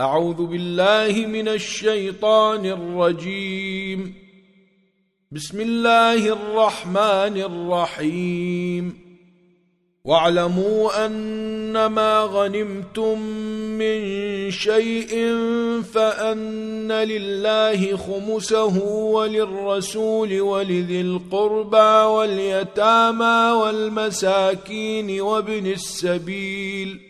أعوذ بالله من الشيطان الرجيم. بسم الله الرحمن الرحيم. واعلموا أنما غنمتم من شيء فأن لله خمسه وللرسول ولذي القربى واليتامى والمساكين وابن السبيل.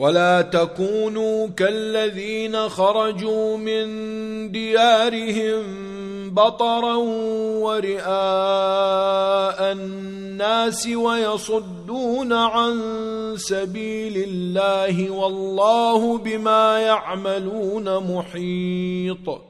ولا تكونوا كالذين خرجوا من ديارهم بطرا ورئاء الناس ويصدون عن سبيل الله والله بما يعملون محيط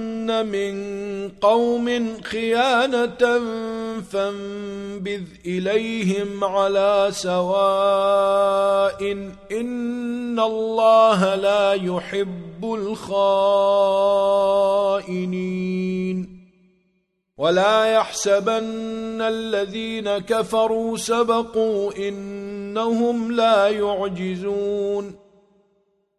تَمَنَّ مِنْ قَوْمٍ خِيَانَةً فَانْبِذْ إِلَيْهِمْ عَلَى سَوَاءٍ إِنَّ اللَّهَ لَا يُحِبُّ الْخَائِنِينَ وَلَا يَحْسَبَنَّ الَّذِينَ كَفَرُوا سَبَقُوا إِنَّهُمْ لَا يُعْجِزُونَ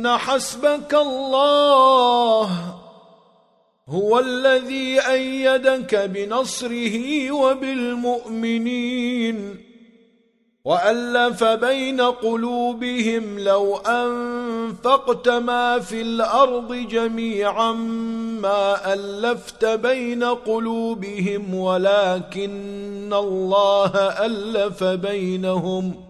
ان حسبك الله هو الذي إيدك بنصره وبالمؤمنين والف بين قلوبهم لو انفقت ما في الأرض جميعا ما الفت بين قلوبهم ولكن الله الف بينهم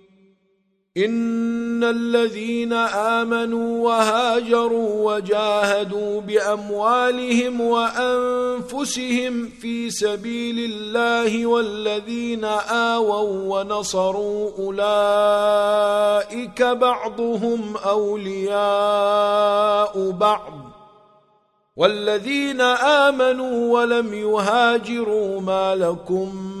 ان الذين امنوا وهاجروا وجاهدوا باموالهم وانفسهم في سبيل الله والذين آووا ونصروا اولئك بعضهم اولياء بعض والذين امنوا ولم يهاجروا ما لكم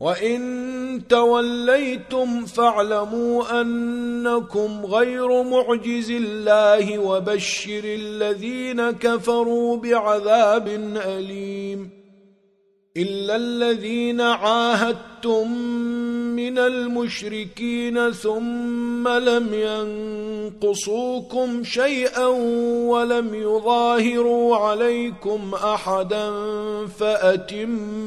وَإِن تَوَلَّيْتُمْ فَاعْلَمُوا أَنَّكُمْ غَيْرُ مُعْجِزِ اللَّهِ وَبَشِّرِ الَّذِينَ كَفَرُوا بِعَذَابٍ أَلِيمٍ إِلَّا الَّذِينَ عَاهَدتُّم مِّنَ الْمُشْرِكِينَ ثُمَّ لَمْ يَنقُصُوكُمْ شَيْئًا وَلَمْ يُظَاهِرُوا عَلَيْكُمْ أَحَدًا فَأَتِمُّوا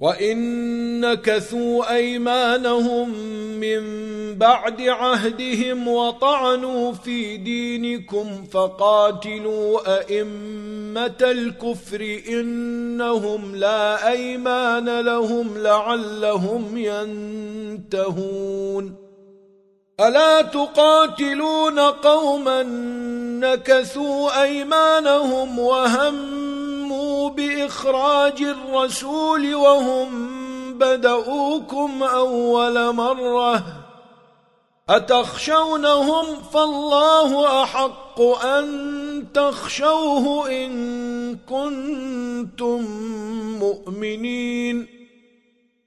وَإِنَّ كَثُوا أَيْمَانَهُمْ مِنْ بَعْدِ عَهْدِهِمْ وَطَعَنُوا فِي دِينِكُمْ فَقَاتِلُوا أَئِمَّةَ الْكُفْرِ إِنَّهُمْ لَا أَيْمَانَ لَهُمْ لَعَلَّهُمْ يَنْتَهُونَ أَلَا تُقَاتِلُونَ قَوْمًا نَكَثُوا أَيْمَانَهُمْ وَهَمَّ بإخراج الرسول وهم بدؤوكم أول مرة أتخشونهم فالله أحق أن تخشوه إن كنتم مؤمنين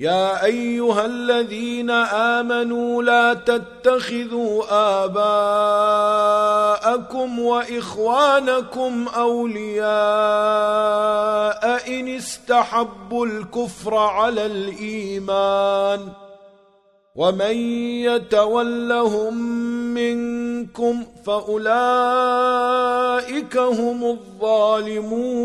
يا ايها الذين امنوا لا تتخذوا اباءكم واخوانكم اولياء ان استحبوا الكفر على الايمان ومن يتولهم منكم فاولئك هم الظالمون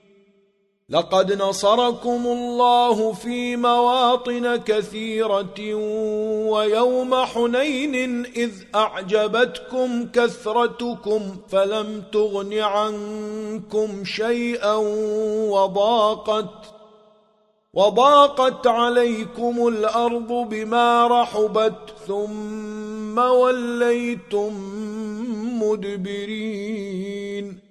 لقد نصركم الله في مواطن كثيرة ويوم حنين إذ أعجبتكم كثرتكم فلم تغن عنكم شيئا وضاقت وضاقت عليكم الأرض بما رحبت ثم وليتم مدبرين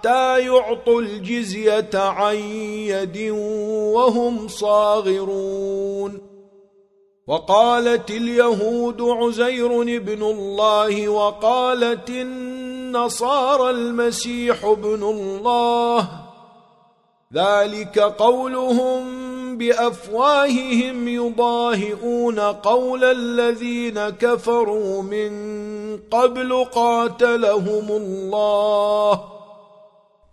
حتى يعطوا الجزية عن يد وهم صاغرون. وقالت اليهود عزير بن الله وقالت النصارى المسيح بن الله. ذلك قولهم بأفواههم يضاهئون قول الذين كفروا من قبل قاتلهم الله.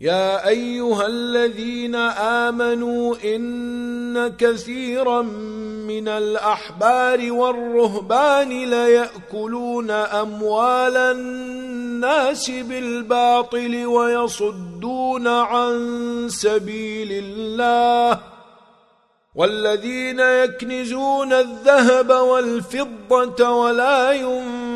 يا أيها الذين آمنوا إن كثيرا من الأحبار والرهبان ليأكلون أموال الناس بالباطل ويصدون عن سبيل الله والذين يكنزون الذهب والفضة ولا ينفقون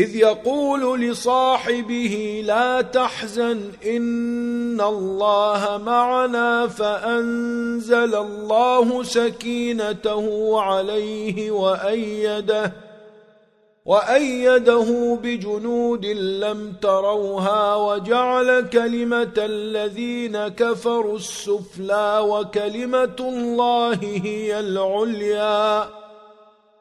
إذ يقول لصاحبه لا تحزن إن الله معنا فأنزل الله سكينته عليه وأيده وأيده بجنود لم تروها وجعل كلمة الذين كفروا السفلى وكلمة الله هي العليا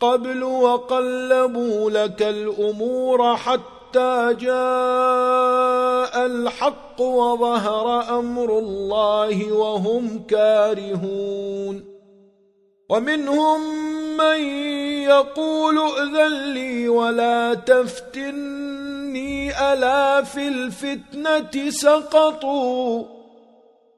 قبل وقلبوا لك الأمور حتى جاء الحق وظهر أمر الله وهم كارهون. ومنهم من يقول اذن لي ولا تفتني ألا في الفتنة سقطوا.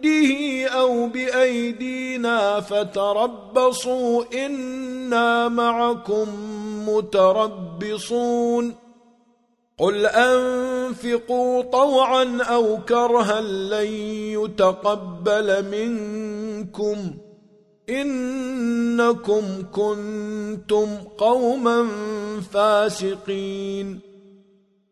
بجنده أو بأيدينا فتربصوا إنا معكم متربصون قل أنفقوا طوعا أو كرها لن يتقبل منكم إنكم كنتم قوما فاسقين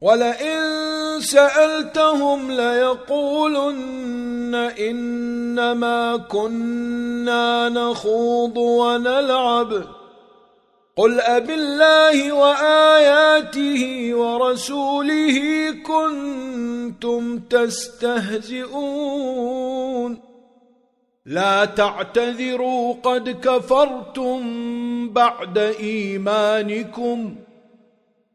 وَلَئِن سَأَلْتَهُمْ لَيَقُولُنَّ إِنَّمَا كُنَّا نَخُوضُ وَنَلْعَبُ. قُلْ أَبِ اللَّهِ وَآيَاتِهِ وَرَسُولِهِ كُنْتُمْ تَسْتَهْزِئُونَ. لَا تَعْتَذِرُوا قَدْ كَفَرْتُمْ بَعْدَ إِيمَانِكُمْ.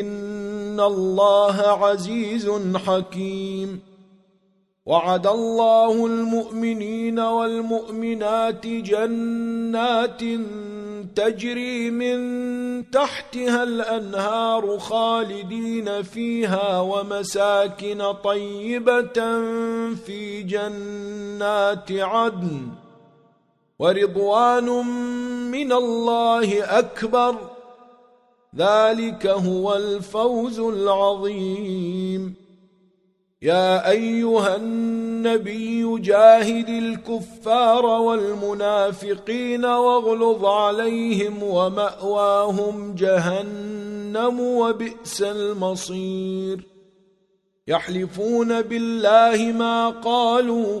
ان الله عزيز حكيم. وعد الله المؤمنين والمؤمنات جنات تجري من تحتها الأنهار خالدين فيها ومساكن طيبة في جنات عدن. ورضوان من الله أكبر. ذلك هو الفوز العظيم يا ايها النبي جاهد الكفار والمنافقين واغلظ عليهم ومأواهم جهنم وبئس المصير يحلفون بالله ما قالوا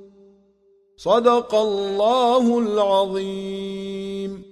صدق الله العظيم.